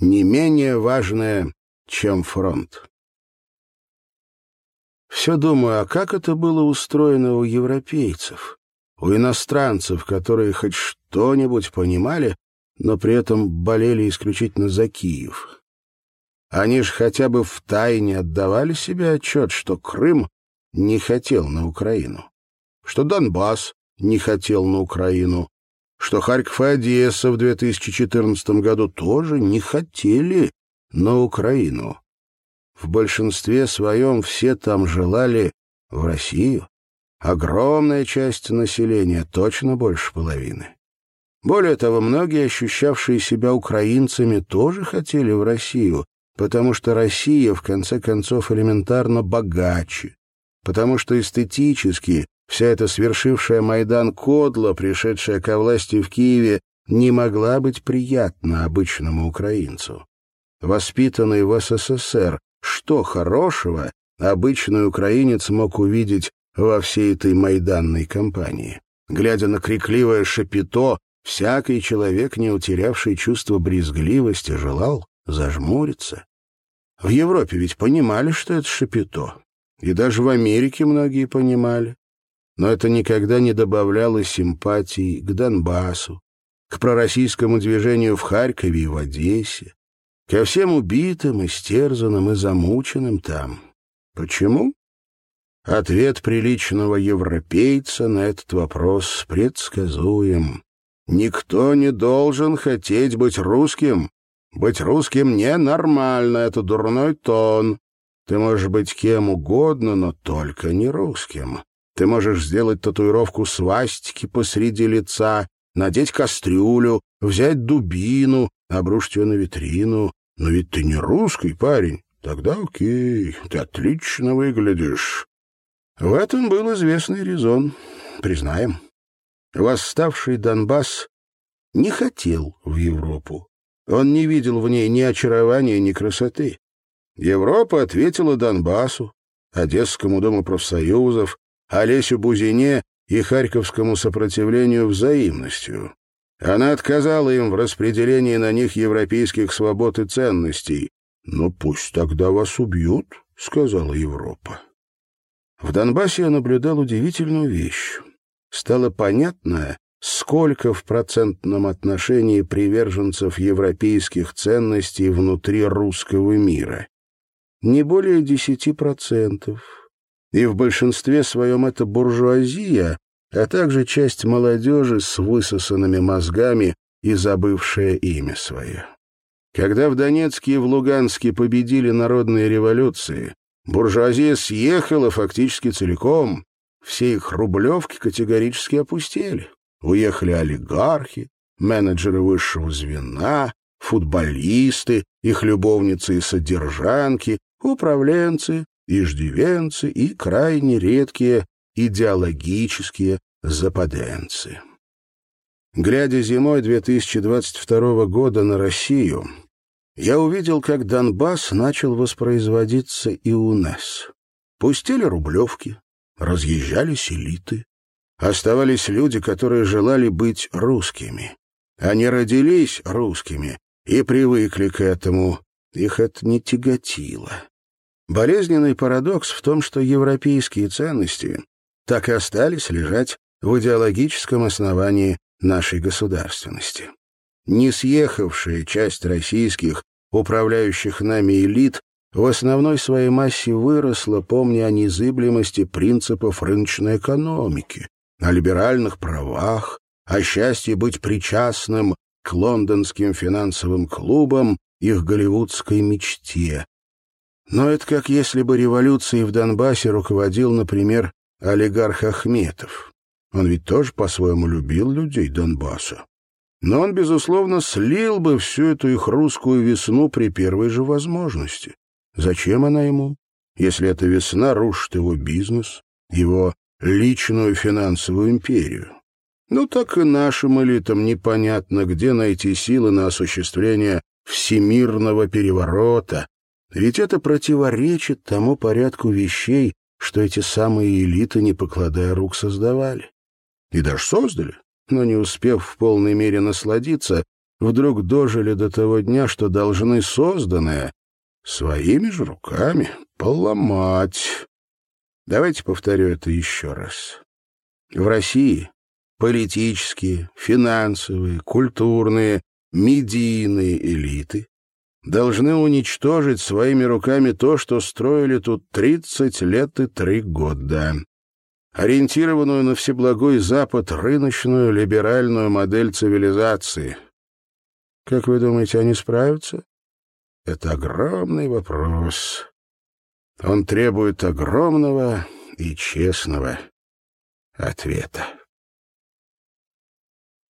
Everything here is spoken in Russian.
не менее важное, чем фронт. Все думаю, а как это было устроено у европейцев, у иностранцев, которые хоть что-нибудь понимали, но при этом болели исключительно за Киев. Они ж хотя бы втайне отдавали себе отчет, что Крым не хотел на Украину, что Донбасс не хотел на Украину, что Харьков и Одесса в 2014 году тоже не хотели на Украину. В большинстве своем все там желали в Россию. Огромная часть населения, точно больше половины. Более того, многие, ощущавшие себя украинцами, тоже хотели в Россию, потому что Россия, в конце концов, элементарно богаче, потому что эстетически вся эта свершившая Майдан Кодла, пришедшая ко власти в Киеве, не могла быть приятна обычному украинцу. Воспитанный в СССР, что хорошего обычный украинец мог увидеть во всей этой майданной кампании? Глядя на крикливое шапито, всякий человек, не утерявший чувство брезгливости, желал зажмуриться. В Европе ведь понимали, что это шапито. И даже в Америке многие понимали. Но это никогда не добавляло симпатии к Донбассу, к пророссийскому движению в Харькове и в Одессе, ко всем убитым, истерзанным и замученным там. Почему? Ответ приличного европейца на этот вопрос предсказуем. Никто не должен хотеть быть русским. Быть русским ненормально, это дурной тон. Ты можешь быть кем угодно, но только не русским. Ты можешь сделать татуировку свастики посреди лица, надеть кастрюлю, взять дубину, обрушить ее на витрину. Но ведь ты не русский парень. Тогда окей, ты отлично выглядишь. В этом был известный резон, признаем. Восставший Донбасс не хотел в Европу. Он не видел в ней ни очарования, ни красоты. Европа ответила Донбассу, Одесскому дому профсоюзов, Олесю Бузине и Харьковскому сопротивлению взаимностью. Она отказала им в распределении на них европейских свобод и ценностей. «Ну, пусть тогда вас убьют», — сказала Европа. В Донбассе я наблюдал удивительную вещь. Стало понятно, сколько в процентном отношении приверженцев европейских ценностей внутри русского мира. Не более десяти процентов и в большинстве своем это буржуазия, а также часть молодежи с высосанными мозгами и забывшая имя свое. Когда в Донецке и в Луганске победили народные революции, буржуазия съехала фактически целиком, все их рублевки категорически опустели. Уехали олигархи, менеджеры высшего звена, футболисты, их любовницы и содержанки, управленцы, иждивенцы и крайне редкие идеологические западенцы. Глядя зимой 2022 года на Россию, я увидел, как Донбасс начал воспроизводиться и у нас. Пустили рублевки, разъезжались элиты. Оставались люди, которые желали быть русскими. Они родились русскими и привыкли к этому. Их это не тяготило. Болезненный парадокс в том, что европейские ценности так и остались лежать в идеологическом основании нашей государственности. Не съехавшая часть российских, управляющих нами элит, в основной своей массе выросла, помня о незыблемости принципов рыночной экономики, о либеральных правах, о счастье быть причастным к лондонским финансовым клубам, их голливудской мечте, но это как если бы революцией в Донбассе руководил, например, олигарх Ахметов. Он ведь тоже по-своему любил людей Донбасса. Но он, безусловно, слил бы всю эту их русскую весну при первой же возможности. Зачем она ему, если эта весна рушит его бизнес, его личную финансовую империю? Ну, так и нашим элитам непонятно, где найти силы на осуществление всемирного переворота, ведь это противоречит тому порядку вещей, что эти самые элиты, не покладая рук, создавали. И даже создали, но не успев в полной мере насладиться, вдруг дожили до того дня, что должны созданное своими же руками поломать. Давайте повторю это еще раз. В России политические, финансовые, культурные, медийные элиты должны уничтожить своими руками то, что строили тут 30 лет и три года. Ориентированную на всеблагой Запад рыночную либеральную модель цивилизации. Как вы думаете, они справятся? Это огромный вопрос. Он требует огромного и честного ответа.